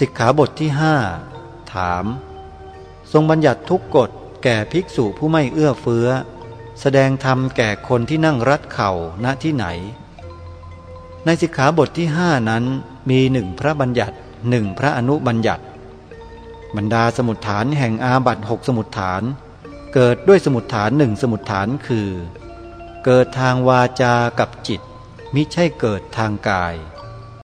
สิกขาบทที่ห้าถาม ทรงบัญญัติทุกกฎแก่ภิกษุผู้ไม่เอื้อเฟื้อ แสดงธรรมแก่คนที่นั่งรัดเข่าณที่ไหน ในสิกขาบทที่ห้านั้นมีหนึ่งพระบัญญัติหนึ่งพระอนุบัญญัติ บรรดาสมุดฐานแห่งอาบัตหกสมุดฐาน เกิดด้วยสมุดฐานหนึ่งสมุดฐานคือ เกิดทางวาจากับจิต มิใช่เกิดทางกาย